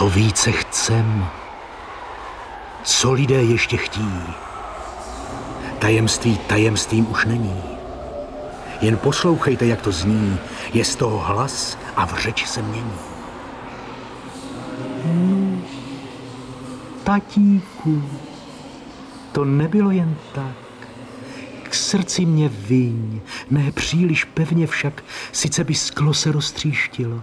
Co více chcem? Co lidé ještě chtějí? Tajemství tajemstvím už není. Jen poslouchejte, jak to zní. Je z toho hlas a v řeči se mění. Hmm. Tatíku, to nebylo jen tak. K srdci mě vyň, ne příliš pevně však, sice by sklo se roztříštilo.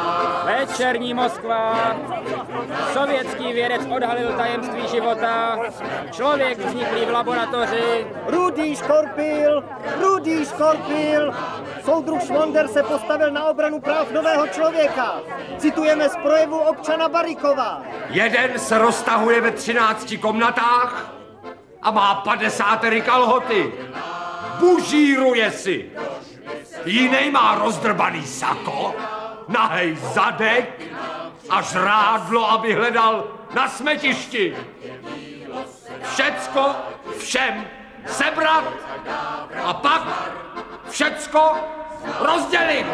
Večerní Moskva. Sovětský vědec odhalil tajemství života. Člověk vzniklý v laboratoři. Rudý škorpil, rudý škorpil. Soudruh Švonder se postavil na obranu práv nového člověka. Citujeme z projevu občana Barikova. Jeden se roztahuje ve třinácti komnatách a má padesátery kalhoty. Bužíruje si. Jiný má rozdrbaný sako nahej zadek a žrádlo, aby hledal na smetišti. Všecko všem sebrat a pak všecko rozdělit.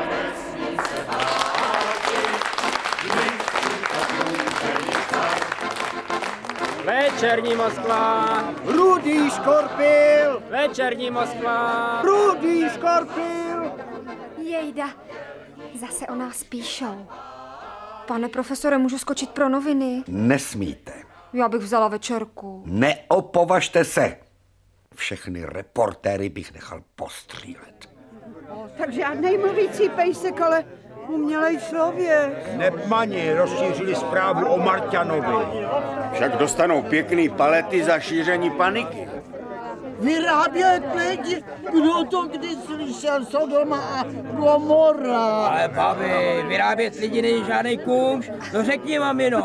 Večerní Moskva. Rudý škorpil. Večerní Moskva. Rudý škorpil. Jejda, Zase o nás píšou. Pane profesore, můžu skočit pro noviny? Nesmíte. Já bych vzala večerku. Neopovažte se. Všechny reportéry bych nechal postřílet. Tak žádnej mluvící pejsek, ale umělej člověk. Nepmani rozšířili zprávu o Marťanovi. Však dostanou pěkný palety za šíření paniky. Vyrábět lidi, kdo to kdy slyšel, Sodoma a Gomorra. Ale babi, vyrábět lidi není žádný kůž, to řekni vám jenom.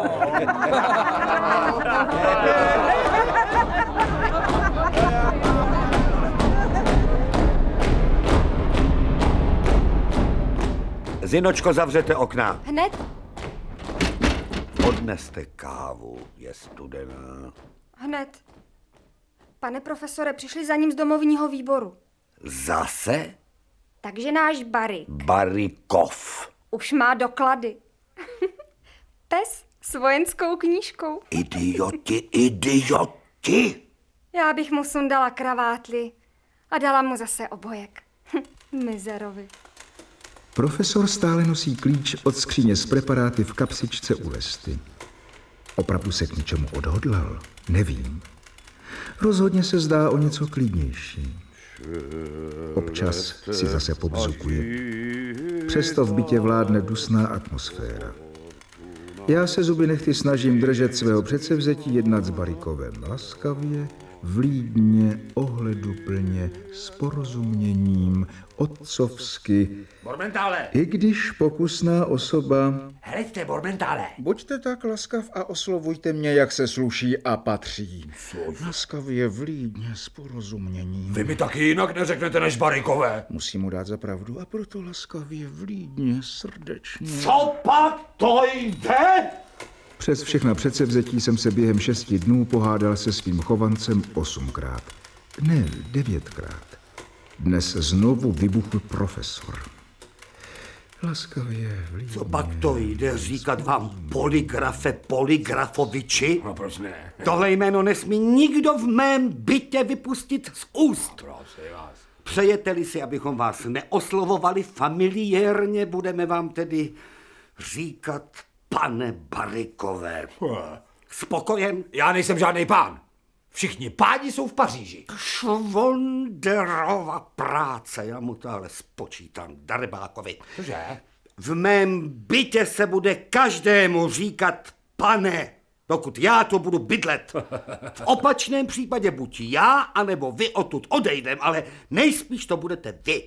Zinočko, zavřete okna. Hned? Odneste kávu, je studená. Hned. Pane profesore, přišli za ním z domovního výboru. Zase? Takže náš Barik. Barikov. Už má doklady. Pes s vojenskou knížkou. Idioti, idioti! Já bych mu sundala kravátli a dala mu zase obojek. Mizerovi. Profesor stále nosí klíč od skříně s preparáty v kapsičce u vesty. Opravdu se k něčemu odhodlal? Nevím. Rozhodně se zdá o něco klidnější. Občas si zase pobzukuje. Přesto v bytě vládne dusná atmosféra. Já se zuby nechty snažím držet svého předsevzetí jednat s Barikovem laskavě, vlídně, ohleduplně, s porozuměním, otcovsky. Bormentále! I když pokusná osoba... Hleďte, Bormentále! Buďte tak laskav a oslovujte mě, jak se sluší a patří. Laskavě, vlídně, s porozuměním. Vy mi taky jinak neřeknete než Barikové. Musím mu dát za pravdu a proto laskavě, vlídně, srdečně. Co pak to jde? Přes všechna předsevzetí jsem se během šesti dnů pohádal se svým chovancem osmkrát. Ne, devětkrát. Dnes znovu vybuchl profesor. Laskavě, vlídně. Co pak to jde říkat vám poligrafe poligrafoviči? No proč ne? Tohle jméno nesmí nikdo v mém bytě vypustit z úst. Prosím vás. Přejete-li si, abychom vás neoslovovali familiérně, budeme vám tedy říkat pane Barikové. Spokojen? Já nejsem žádný pán. Všichni páni jsou v Paříži. Švonderova práce, já mu to ale spočítám, Darebákovi. Cože? V mém bytě se bude každému říkat pane. Dokud já to budu bydlet. V opačném případě buď já, anebo vy odtud odejdem, ale nejspíš to budete vy.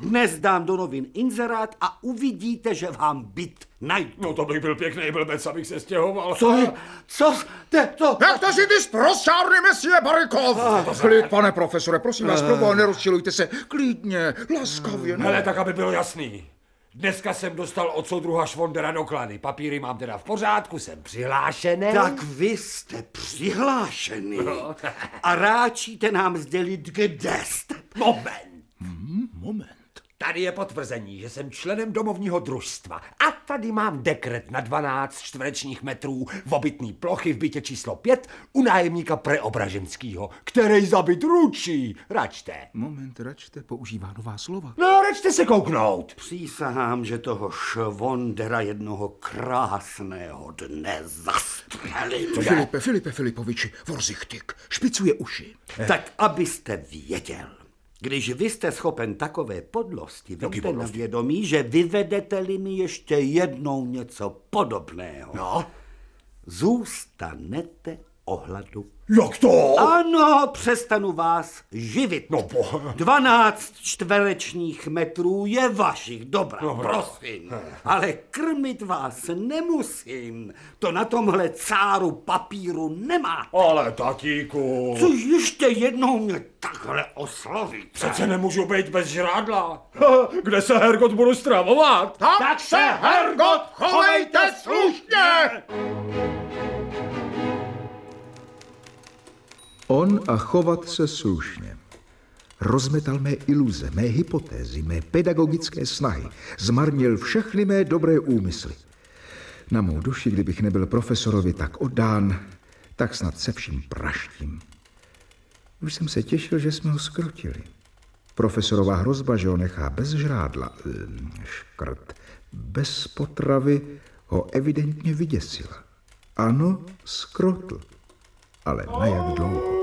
Dnes dám do novin inzerát a uvidíte, že vám byt najdu. No to bych byl pěkný blbec, abych se stěhoval. Co? Co? Te, to? Jak to si ty zprostárny, mesie Barikov? Klid, pane profesore, prosím vás, proboha, nerozčilujte se. Klidně, laskavě. ne. Hele, tak aby bylo jasný. Dneska jsem dostal od soudruha Švondera doklady. Papíry mám teda v pořádku, jsem přihlášený. Tak vy jste přihlášený a ráčíte nám sdělit, kde jste. Moment. Moment. Tady je potvrzení, že jsem členem domovního družstva. A tady mám dekret na 12 čtverečních metrů v obytný plochy v bytě číslo 5 u nájemníka Preobraženskýho, který za byt ručí. Račte. Moment, račte, používá nová slova. No, račte se kouknout. Přísahám, že toho švondera jednoho krásného dne zastřelím. Filipe, Filipe Filipoviči, vorzichtik, špicuje uši. Tak abyste věděl, když vy jste schopen takové podlosti, vemte na vědomí, že vyvedete-li mi ještě jednou něco podobného. No? Zůstanete ohladu. Jak to? Ano, přestanu vás živit. No, po... 12 čtverečních metrů je vašich, dobrá, no, prosím. Ale krmit vás nemusím. To na tomhle cáru papíru nemá. Ale tatíku... Co ještě jednou mě takhle oslovíte? Přece nemůžu být bez žrádla. Kde se Hergot budu stravovat? Tak se, Hergot, chovejte slušně! On a chovat se slušně. Rozmetal mé iluze, mé hypotézy, mé pedagogické snahy. Zmarnil všechny mé dobré úmysly. Na mou duši, kdybych nebyl profesorovi tak oddán, tak snad se vším praštím. Už jsem se těšil, že jsme ho skrotili. Profesorová hrozba, že ho nechá bez žrádla, ehm, škrt, bez potravy, ho evidentně vyděsila. Ano, skrotl. Ale na jak dlouho?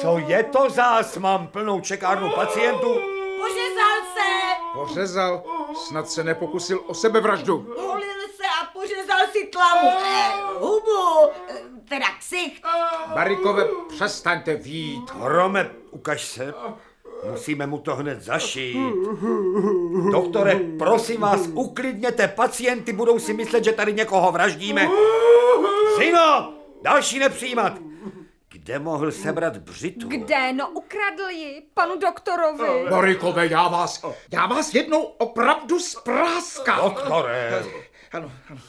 Co je to zás? Mám plnou čekárnu pacientů. Pořezal se! Pořezal, snad se nepokusil o sebevraždu. Hulil se a pořezal si tlamu. Eh, hubu, eh, teda ksicht. Barikové, přestaňte vít. Hrome, ukaž se. Musíme mu to hned zašít. Doktore, prosím vás, uklidněte pacienty, budou si myslet, že tady někoho vraždíme. Syno, další nepřijímat. Kde mohl sebrat břitvu? Kde? No ukradl ji panu doktorovi. Barikové, já vás, já vás jednou opravdu spráskám. Doktore. Ano, ano.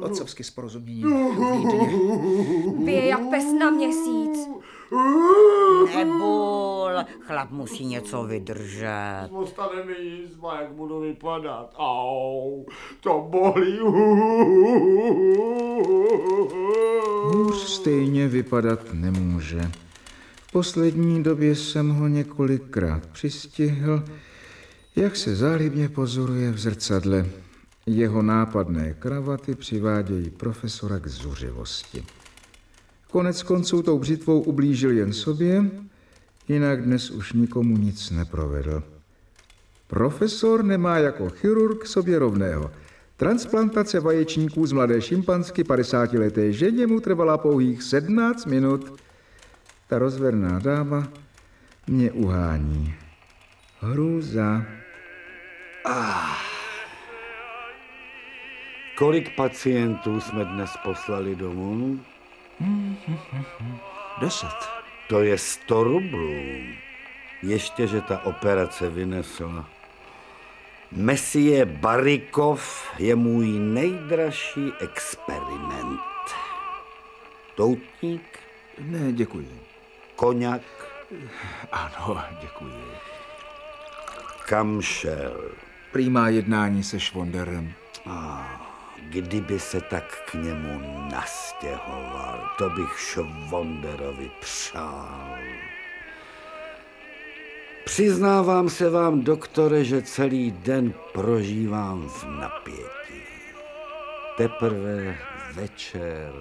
Otcovsky s porozuměním. Vy je jak pes na měsíc. Nebol, chlap musí něco vydržet. Ostane mi jízma, jak budu vypadat. Au, to bolí. Hůř stejně vypadat nemůže. V poslední době jsem ho několikrát přistihl, jak se zálibně pozoruje v zrcadle. Jeho nápadné kravaty přivádějí profesora k zuřivosti. Konec konců tou břitvou ublížil jen sobě, jinak dnes už nikomu nic neprovedl. Profesor nemá jako chirurg sobě rovného. Transplantace vaječníků z mladé šimpansky 50-leté ženě mu trvala pouhých 17 minut. Ta rozverná dáma mě uhání. Hrůza. Kolik pacientů jsme dnes poslali domů? Deset. To je 100 rublů. Ještě, že ta operace vynesla. Messie Barikov je můj nejdražší experiment. Doutník, Ne, děkuji. koněk, Ano, děkuji. kam šel. Prýmá jednání se Švonderem. Kdyby se tak k němu nastěhoval, to bych Švonderovi přál. Přiznávám se vám, doktore, že celý den prožívám v napětí. Teprve večer,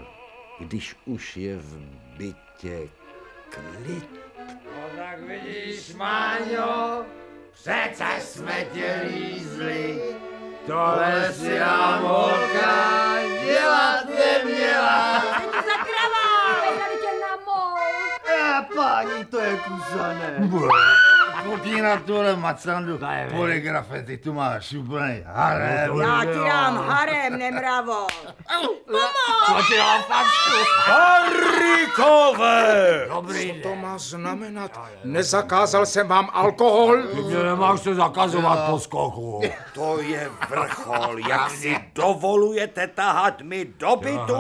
když už je v bytě klid. No tak vidíš, Máňo, přece jsme tě lízli. Tohle si nám holka dělat neměla. Co to za krava? Tady tě na mol. Eh, páni, to je kusané. Koukni na tohle macandu, poligrafe, ty tu máš úplný harem. Já ti dám harem, nemravo. Co ti dám facku? Harikové! Dobrý Co to má znamenat? Nezakázal jsem vám alkohol? Ty mě nemáš to zakazovat po skoku. To je vrchol, jak si dovolujete tahat mi do bytu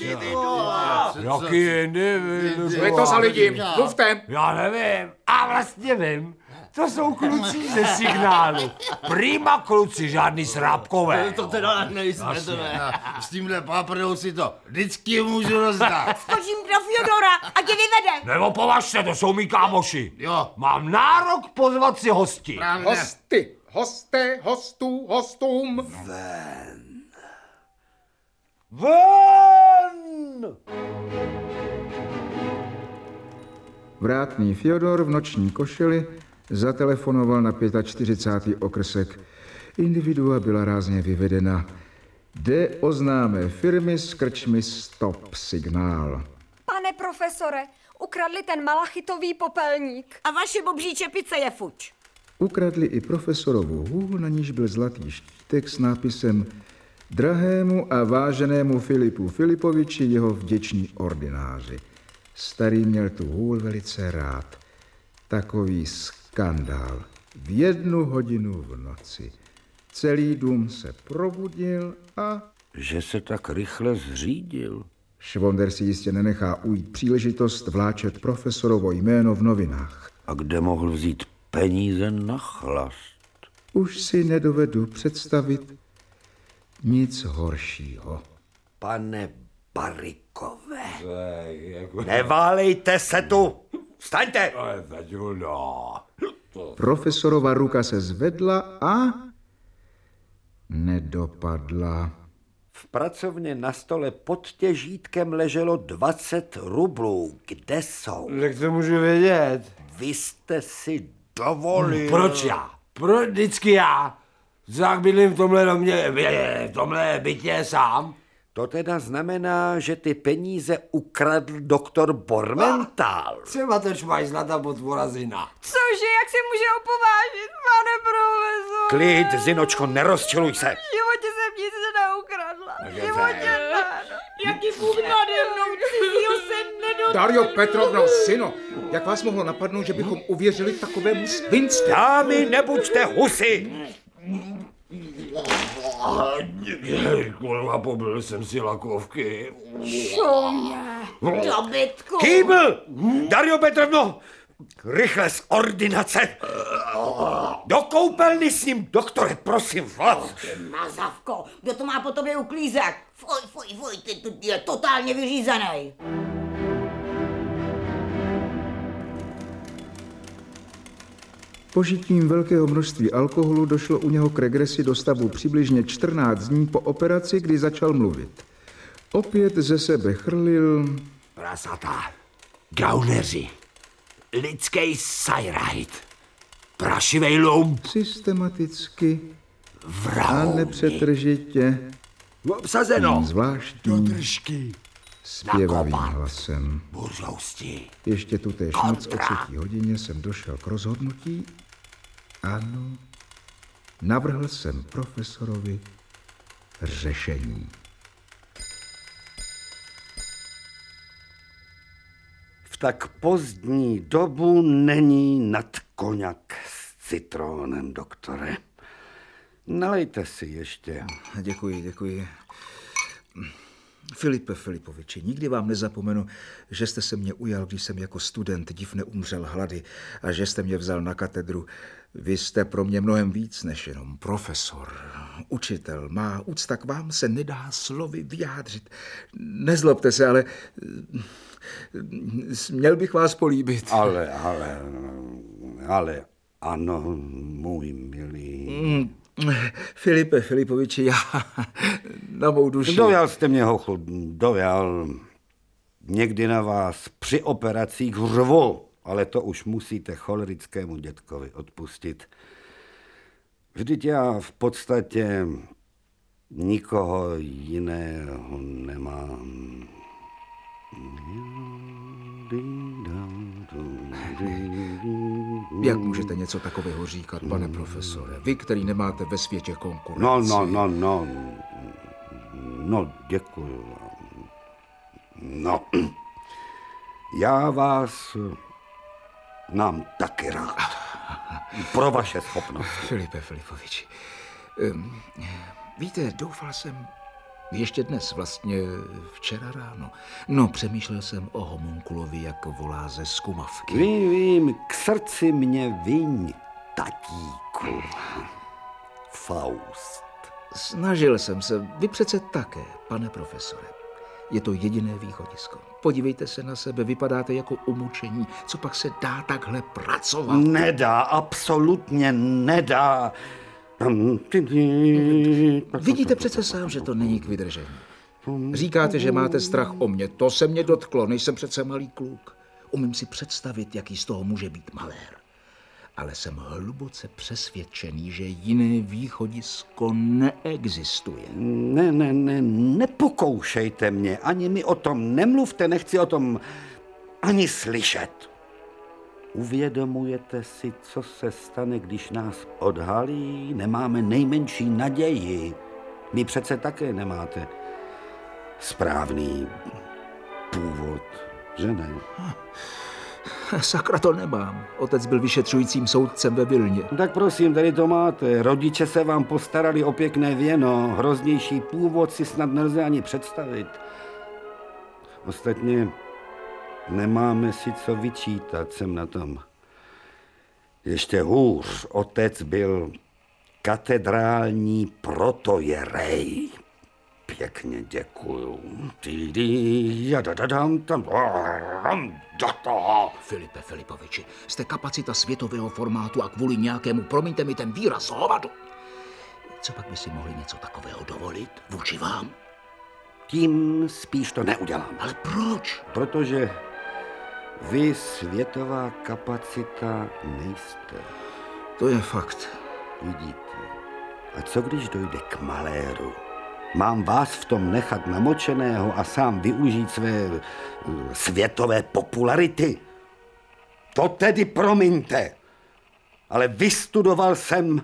neznámá individua. Jaký individu? Co je to za lidi? Mluvte! Já nevím. A vlastně vím. To jsou kluci ze signálu. Prima kluci, žádný srábkové. To teda nejsme, to ne. S tímhle páprdou si to vždycky můžu rozdat. Skočím do Fyodora a tě vyvede. Nebo považte, to jsou mý kámoši. Jo. Mám nárok pozvat si hosti. Hosty! Hosté, hostů, hostům! Ven! Vrátný Fyodor v noční košili zatelefonoval na 45. okrsek. Individua byla rázně vyvedena. Jde o známé firmy s krčmi Stop Signál. Pane profesore, ukradli ten malachitový popelník. A vaše bobří čepice je fuč. Ukradli i profesorovu hůl, na níž byl zlatý štítek s nápisem Drahému a váženému Filipu Filipoviči jeho vděční ordináři. Starý měl tu hůl velice rád. Takový skandál. V jednu hodinu v noci. Celý dům se probudil a... Že se tak rychle zřídil. Švonder si jistě nenechá ujít příležitost vláčet profesorovo jméno v novinách. A kde mohl vzít peníze na chlast? Už si nedovedu představit nic horšího. Pane Barikové. Neválejte se tu! Vstaňte! Profesorova ruka se zvedla a nedopadla. V pracovně na stole pod těžítkem leželo 20 rublů. Kde jsou? Jak to můžu vědět? Vy jste si dovolil. Proč já? Proč vždycky já? Jak bydlím v tomhle domě, v tomhle bytě sám? To teda znamená, že ty peníze ukradl doktor Bormental. Třeba to zlata pod vorazina. Cože, jak se může opovážit, pane profesor? Klid, Zinočko, nerozčiluj se. V životě jsem nic neukradla. V životě ne. Jaký Bůh nade mnou, cizího se nedotkl. Dario Petrovno, syno, jak vás mohlo napadnout, že bychom uvěřili takovému svinstvu? Dámy, nebuďte husy. Kurva, pobil jsem si lakovky. Dobytku. Kýbl! Dario Petrovno! Rychle z ordinace! Do koupelny s ním, doktore, prosím vás! Mazavko, kdo to má po tobě uklízet? Fuj, fuj, fuj, ty, ty je totálně vyřízený. Požitím velkého množství alkoholu došlo u něho k regresi do stavu přibližně 14 dní po operaci, kdy začal mluvit. Opět ze sebe chrlil... Prasata, gauneři, lidský sajrajt, prašivej lump, Systematicky a vrahou, nepřetržitě, obsazeno, zvláštním držky, zpěvavým hlasem. burzousti. Ještě tu též noc o třetí hodině jsem došel k rozhodnutí. Ano, navrhl jsem profesorovi řešení. V tak pozdní dobu není nad koněk s citrónem, doktore. Nalejte si ještě. Děkuji, děkuji. Filipe Filipoviči, nikdy vám nezapomenu, že jste se mě ujal, když jsem jako student div neumřel hlady a že jste mě vzal na katedru. Vy jste pro mě mnohem víc než jenom profesor, učitel. Má úcta k vám se nedá slovy vyjádřit. Nezlobte se, ale eh, měl bych vás políbit. Ale, ale, ale, ano, můj milý. Mm, Filipe Filipoviči, já na mou duši... Dojal jste mě, hochu, dojal. Někdy na vás při operacích řvu, ale to už musíte cholerickému dětkovi odpustit. Vždyť já v podstatě nikoho jiného nemám. Jak můžete něco takového říkat, pane profesore? Vy, který nemáte ve světě konkurenci. No, no, no, no. No, děkuju. No, já vás mám taky rád. Pro vaše schopnosti. Filipe Filipoviči, um, víte, doufal jsem, ještě dnes, vlastně včera ráno. No, přemýšlel jsem o homunkulovi, jak volá ze skumavky. Vím, vím, k srdci mě vyň, tatíku. Faust. Snažil jsem se, vy přece také, pane profesore. Je to jediné východisko. Podívejte se na sebe, vypadáte jako umučení. Co pak se dá takhle pracovat? Nedá, absolutně nedá. Vidíte přece sám, že to není k vydržení. Říkáte, že máte strach o mě. To se mě dotklo, nejsem přece malý kluk. Umím si představit, jaký z toho může být malér. Ale jsem hluboce přesvědčený, že jiné východisko neexistuje. Ne, ne, ne, nepokoušejte mě, ani mi o tom nemluvte, nechci o tom ani slyšet. Uvědomujete si, co se stane, když nás odhalí? Nemáme nejmenší naději. Vy přece také nemáte správný původ, že ne? Sakra to nemám. Otec byl vyšetřujícím soudcem ve Vilně. Tak prosím, tady to máte. Rodiče se vám postarali o pěkné věno. Hroznější původ si snad nelze ani představit. Ostatně nemáme si co vyčítat, jsem na tom. Ještě hůř, otec byl katedrální protojerej. Pěkně děkuju. Filipe Filipoviči, jste kapacita světového formátu a kvůli nějakému, promiňte mi ten výraz, hovadu. Co pak by si mohli něco takového dovolit vůči vám? Tím spíš to neudělám. Ale proč? Protože vy světová kapacita nejste. To je fakt. Vidíte. A co když dojde k maléru? Mám vás v tom nechat namočeného a sám využít své eh, světové popularity? To tedy promiňte, ale vystudoval jsem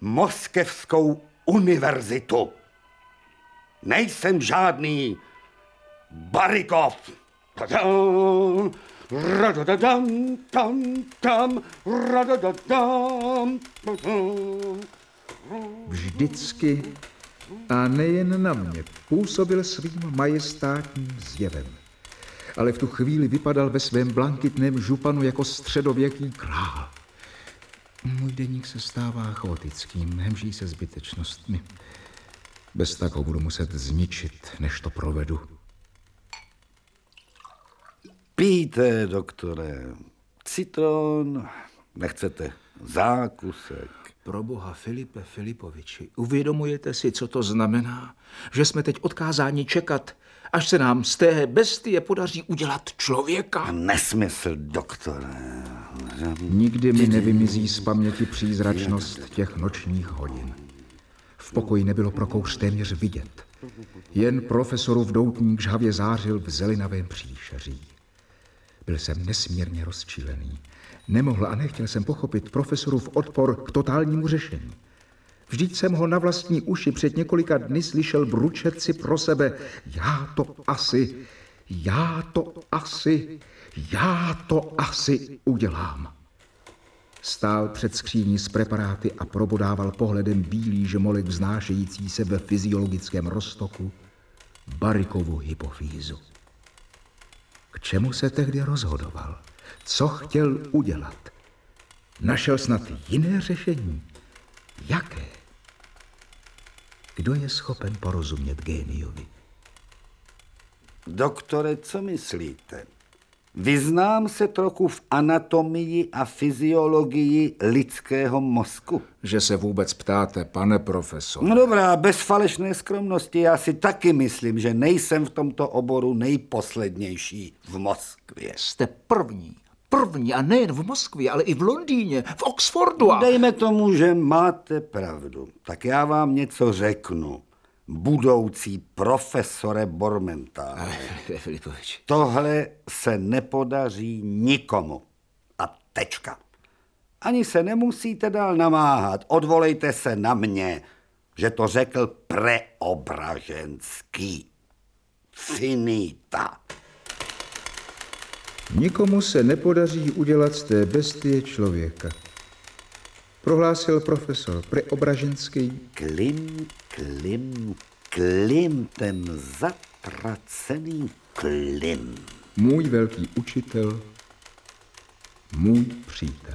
Moskevskou univerzitu. Nejsem žádný Barikov. Vždycky a nejen na mě působil svým majestátním zjevem. Ale v tu chvíli vypadal ve svém blankitném županu jako středověký král. Můj deník se stává chaotickým, hemží se zbytečnostmi. Bez tak ho budu muset zničit, než to provedu. Pijte, doktore. Citron, nechcete zákusek. Pro boha Filipe Filipoviči, uvědomujete si, co to znamená? Že jsme teď odkázáni čekat, až se nám z té bestie podaří udělat člověka? Nesmysl, doktore. Nikdy mi nevymizí z paměti přízračnost těch nočních hodin. V pokoji nebylo pro kouř téměř vidět. Jen profesorův doutník žhavě zářil v zelinavém příšeří. Byl jsem nesmírně rozčílený. Nemohl a nechtěl jsem pochopit profesorův odpor k totálnímu řešení. Vždyť jsem ho na vlastní uši před několika dny slyšel bručet si pro sebe. Já to asi, já to asi, já to asi udělám. Stál před skříní s preparáty a probodával pohledem bílý žemolek vznášející se ve fyziologickém roztoku Barikovu hypofýzu. K čemu se tehdy rozhodoval? Co chtěl udělat? Našel snad jiné řešení? Jaké? Kdo je schopen porozumět géniovi? Doktore, co myslíte? Vyznám se trochu v anatomii a fyziologii lidského mozku. Že se vůbec ptáte, pane profesor. No dobrá, bez falešné skromnosti. Já si taky myslím, že nejsem v tomto oboru nejposlednější v Moskvě. Jste první první a nejen v Moskvě, ale i v Londýně, v Oxfordu a... Dejme tomu, že máte pravdu. Tak já vám něco řeknu. Budoucí profesore Bormenta. Filipovič. Tohle se nepodaří nikomu. A tečka. Ani se nemusíte dál namáhat. Odvolejte se na mě, že to řekl preobraženský. Finita. Nikomu se nepodaří udělat z té bestie člověka. Prohlásil profesor Preobraženský. Klim, klim, klim, ten zatracený klim. Můj velký učitel, můj přítel.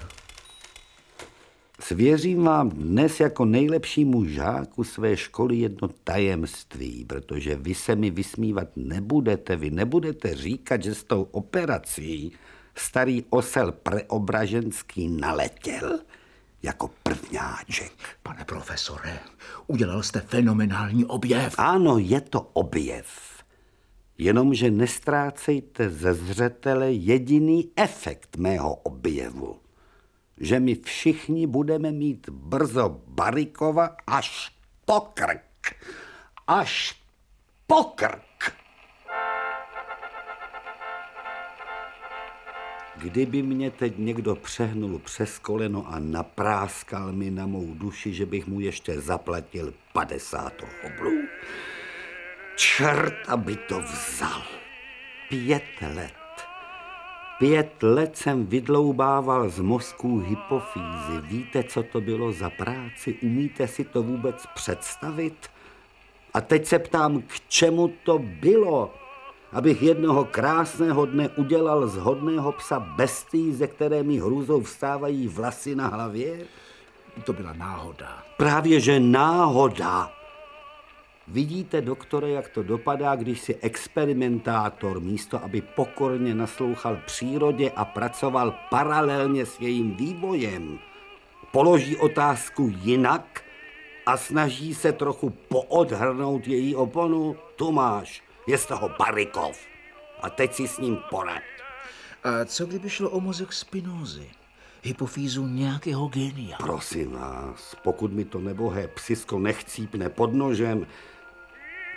Svěřím vám dnes jako nejlepšímu žáku své školy jedno tajemství, protože vy se mi vysmívat nebudete, vy nebudete říkat, že s tou operací starý osel preobraženský naletěl jako prvňáček. Pane profesore, udělal jste fenomenální objev. Ano, je to objev. Jenomže nestrácejte ze zřetele jediný efekt mého objevu že my všichni budeme mít brzo Barikova až po krk. Až po Kdyby mě teď někdo přehnul přes koleno a napráskal mi na mou duši, že bych mu ještě zaplatil 50 oblů. Čert, aby to vzal. Pět let Pět let jsem vydloubával z mozků hypofýzy. Víte, co to bylo za práci? Umíte si to vůbec představit? A teď se ptám, k čemu to bylo? Abych jednoho krásného dne udělal z hodného psa bestii, ze které mi hrůzou vstávají vlasy na hlavě? To byla náhoda. Právě že náhoda. Vidíte, doktore, jak to dopadá, když si experimentátor místo, aby pokorně naslouchal přírodě a pracoval paralelně s jejím vývojem, položí otázku jinak a snaží se trochu poodhrnout její oponu? Tu máš, je z toho Barikov. A teď si s ním porad. A co kdyby šlo o mozek Spinozy? Hypofýzu nějakého genia. Prosím vás, pokud mi to nebohé psisko nechcípne pod nožem,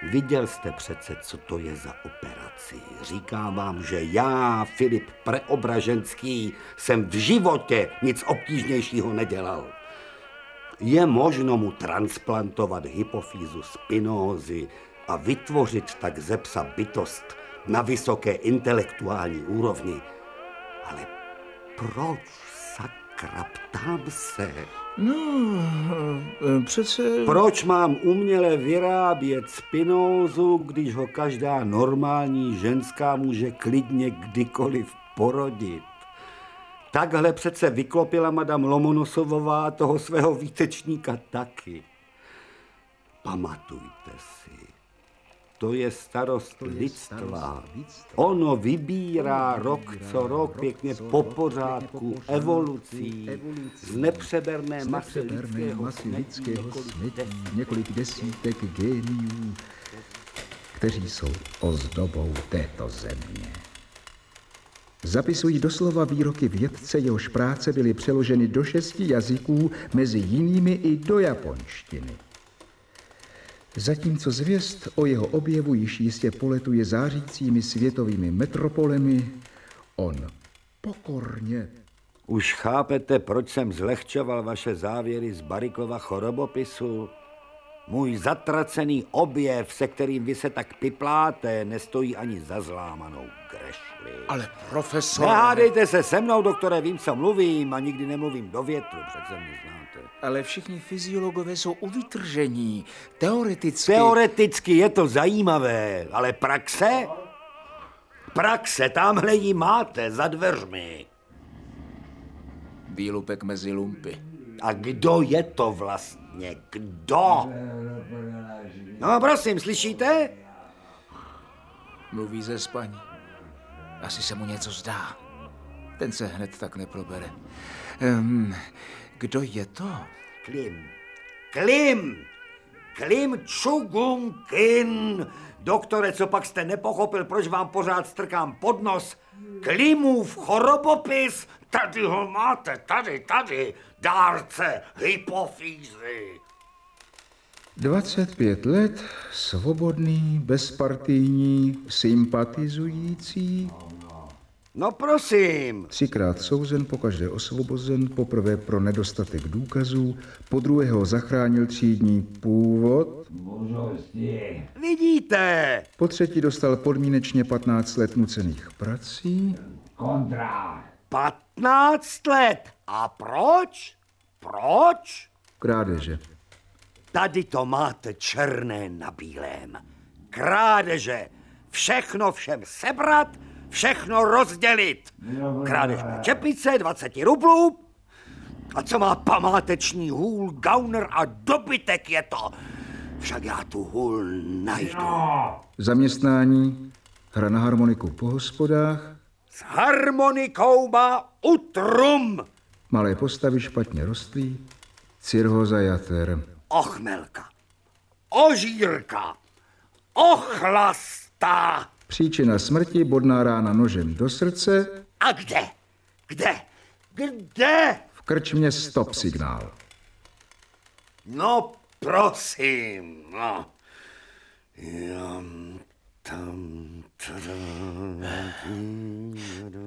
Viděl jste přece, co to je za operaci. Říkám vám, že já, Filip Preobraženský, jsem v životě nic obtížnějšího nedělal. Je možno mu transplantovat hypofýzu spinózy a vytvořit tak ze psa bytost na vysoké intelektuální úrovni. Ale proč sakra ptám se? No, eh, přece... Proč mám uměle vyrábět spinózu, když ho každá normální ženská může klidně kdykoliv porodit? Takhle přece vyklopila madam Lomonosovová toho svého výtečníka taky. Pamatujte si, to je starost lidstva. Ono vybírá rok co rok pěkně po pořádku evolucí z nepřeberné masy lidského, lidského smetí několik desítek géniů, kteří jsou ozdobou této země. Zapisují doslova výroky vědce, jehož práce byly přeloženy do šesti jazyků, mezi jinými i do japonštiny. Zatímco zvěst o jeho objevu již jistě poletuje zářícími světovými metropolemi, on pokorně. Už chápete, proč jsem zlehčoval vaše závěry z Barikova chorobopisu? Můj zatracený objev, se kterým vy se tak pipláte, nestojí ani za zlámanou grešli. Ale profesor... Nehádejte se se mnou, doktore, vím, co mluvím a nikdy nemluvím do větru, přece mě znáte. Ale všichni fyziologové jsou uvytržení, teoreticky. Teoreticky je to zajímavé, ale praxe? Praxe, tamhle jí máte, za dveřmi. Výlupek mezi lumpy. A kdo je to vlastně? Kdo? No prosím, slyšíte? Mluví ze spaní. Asi se mu něco zdá. Ten se hned tak neprobere. Um, kdo je to? Klim. Klim! Klim Čugunkin. Doktore, co pak jste nepochopil, proč vám pořád strkám pod nos? Klimův chorobopis? Tady ho máte, tady, tady. Dárce hypofýzy. 25 let, svobodný, bezpartijní, sympatizující. No prosím. Třikrát souzen, pokaždé osvobozen, poprvé pro nedostatek důkazů, po druhé ho zachránil třídní původ. Vidíte. Po třetí dostal podmínečně 15 let nucených prací. Kontra. 15 let. A proč? Proč? Krádeže. Tady to máte černé na bílém. Krádeže. Všechno všem sebrat, všechno rozdělit. Krádež čepice, 20 rublů. A co má památeční hůl, gauner a dobytek je to. Však já tu hůl najdu. Zaměstnání, hra na harmoniku po hospodách. S harmonikou má utrum. Malé postavy špatně rostlí, cirhoza jater. Ochmelka, ožírka, ochlasta. Příčina smrti, bodná rána nožem do srdce. A kde? Kde? Kde? V krčmě stop signál. No, prosím, no. Jam, tam,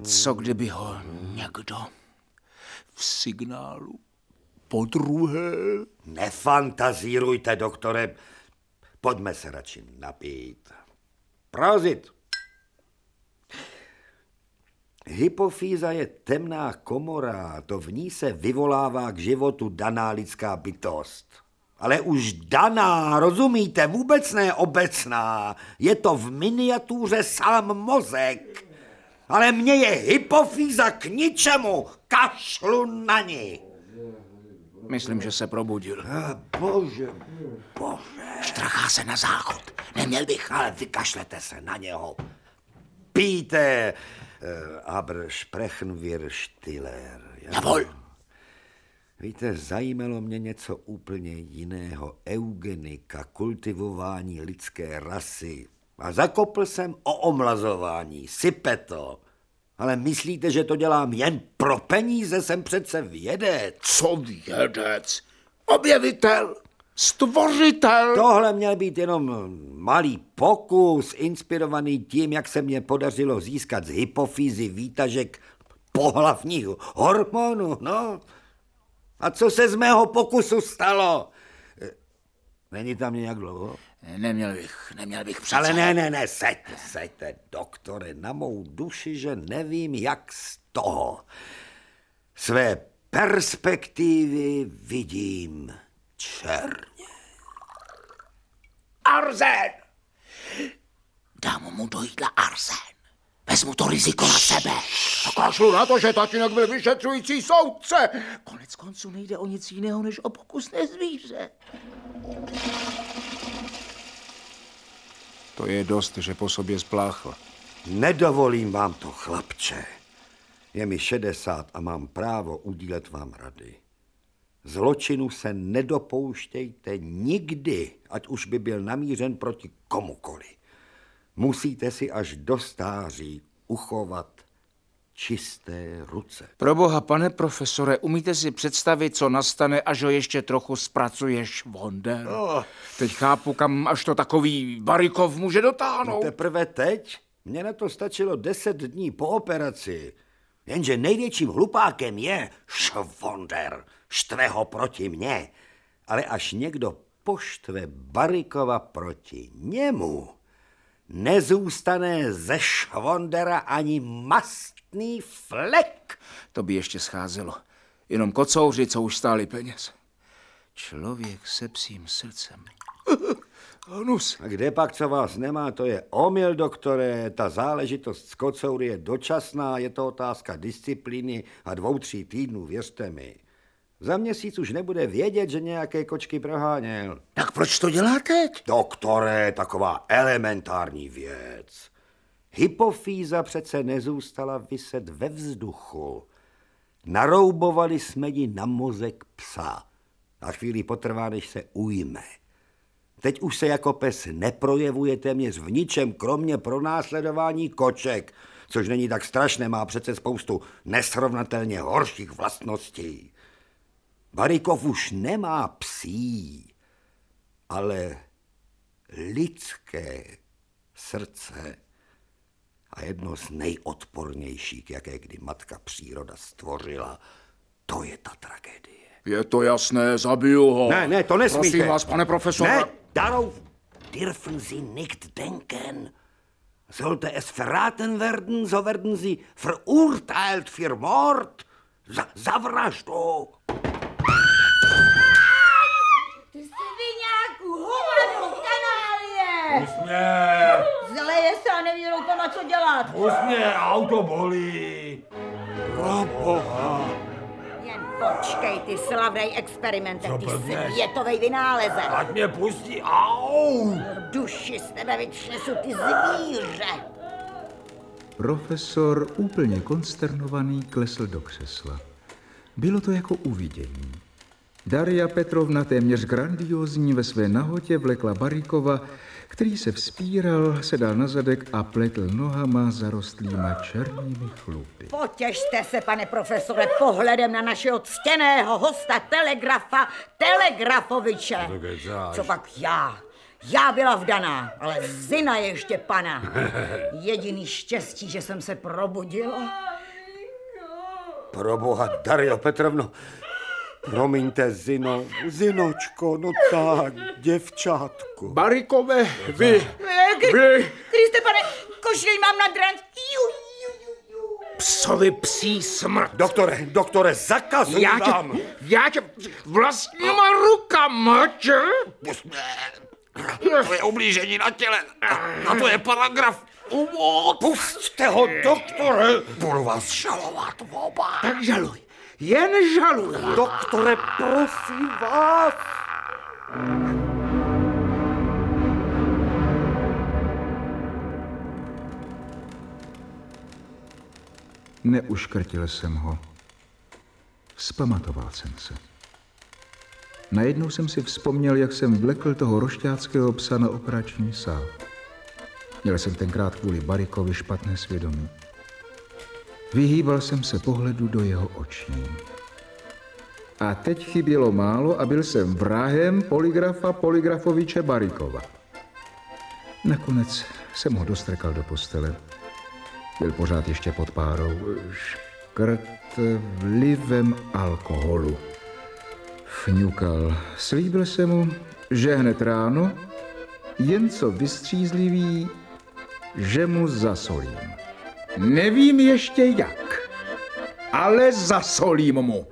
Co kdyby ho někdo v signálu po druhé? Nefantazírujte, doktore. Pojďme se radši napít. Prozit. Hypofýza je temná komora, to v ní se vyvolává k životu daná lidská bytost. Ale už daná, rozumíte, vůbec ne obecná. Je to v miniatuře sám mozek. Ale mně je hypofýza k ničemu, kašlu na ní. Myslím, že se probudil. Bože, bože. Štrachá se na záchod. Neměl bych. Ale vykašlete se na něho. Píte, aber sprechen wir stiller. Ja? Jawohl. Víte, zajímalo mě něco úplně jiného. Eugenika, kultivování lidské rasy. A zakopl jsem o omlazování. Sype to. Ale myslíte, že to dělám jen pro peníze? Jsem přece vědec. Co vědec? Objevitel? Stvořitel? Tohle měl být jenom malý pokus, inspirovaný tím, jak se mně podařilo získat z hypofýzy výtažek pohlavních hormonů, no. A co se z mého pokusu stalo? Není tam nějak dlouho? Neměl bych, neměl bych přece. Ale ne, ne, ne, seďte, seďte, doktore, na mou duši, že nevím, jak z toho. Své perspektivy vidím černě. Arzen! Dám mu do jídla arzen. Vezmu to riziko na sebe. A kašlu na to, že tatínek byl vyšetřující soudce. Konec konců nejde o nic jiného, než o pokusné zvíře. To je dost, že po sobě spláchl. Nedovolím vám to, chlapče. Je mi 60 a mám právo udílet vám rady. Zločinu se nedopouštějte nikdy, ať už by byl namířen proti komukoli. Musíte si až do stáří uchovat čisté ruce. Proboha, pane profesore, umíte si představit, co nastane, až ho ještě trochu zpracuješ, Wonder? Oh. Teď chápu, kam až to takový Barikov může dotáhnout. No teprve teď? Mně na to stačilo deset dní po operaci. Jenže největším hlupákem je Švonder. Štve ho proti mně. Ale až někdo poštve Barikova proti němu, nezůstane ze Švondera ani mastný flek. To by ještě scházelo. Jenom kocouři, co už stáli peněz. Člověk se psím srdcem. Hanus. A kde pak, co vás nemá, to je omyl, doktore. Ta záležitost z kocoury je dočasná, je to otázka disciplíny a dvou, tří týdnů, věřte mi. Za měsíc už nebude vědět, že nějaké kočky proháněl. Tak proč to dělá teď? Doktore, taková elementární věc. Hypofýza přece nezůstala vyset ve vzduchu. Naroubovali jsme ji na mozek psa. A chvíli potrvá, než se ujme. Teď už se jako pes neprojevuje téměř v ničem, kromě pronásledování koček, což není tak strašné, má přece spoustu nesrovnatelně horších vlastností. Barikov už nemá psí, ale lidské srdce a jedno z nejodpornějších, jaké kdy matka příroda stvořila, to je ta tragédie. Je to jasné, zabiju ho. Ne, ne, to nesmíte. Prosím vás, pane profesore. Ne, darauf dürfen Sie nicht denken. Sollte es verraten werden, so werden Sie verurteilt für Mord. Za, za vraždu. Ty sviňáku, hovadu, mě, Zleje se a to, na co dělat. pust mě, auto bolí. Proboha. Jen počkej, ty slavnej experimente, ty světovej vynáleze. Ať mě pustí, au! Duši z tebe vytřesu, ty zvíře. Profesor, úplně konsternovaný, klesl do křesla. Bylo to jako uvidění. Daria Petrovna téměř grandiozní ve své nahotě vlekla Barikova, který se vzpíral, sedal na zadek a pletl nohama zarostlýma černými chlupy. Potěšte se, pane profesore, pohledem na našeho ctěného hosta telegrafa Telegrafoviče. To kecáš. Co pak já? Já byla vdaná, ale Zina je ještě pana. Jediný štěstí, že jsem se probudila. Proboha, Dario Petrovno, promiňte, Zino, Zinočko, no tak, děvčátko. Barikové, vy, Kdy, vy, kdy jste, pane, košilí mám na dranc. Ju. psovi psí smrt. Doktore, doktore, zakazuji Já tě, vám. já tě vlastníma rukama, tě? To je ublížení na těle. Na to je paragraf. Uvod. Pusťte ho, doktore. Budu vás žalovat oba. Tak žaluj, jen žaluj. Doktore, prosím vás. Neuškrtil jsem ho. Vzpamatoval jsem se. Najednou jsem si vzpomněl, jak jsem vlekl toho rošťáckého psa na operační sál. Měl jsem tenkrát kvůli Barikovi špatné svědomí. Vyhýbal jsem se pohledu do jeho očí. A teď chybělo málo a byl jsem vrahem poligrafa Poligrafoviče Barikova. Nakonec jsem ho dostrkal do postele. Byl pořád ještě pod párou. Škrt vlivem alkoholu. Fňukal. Slíbil jsem mu, že hned ráno, jen co vystřízlivý, že mu zasolím. Nevím ještě jak, ale zasolím mu.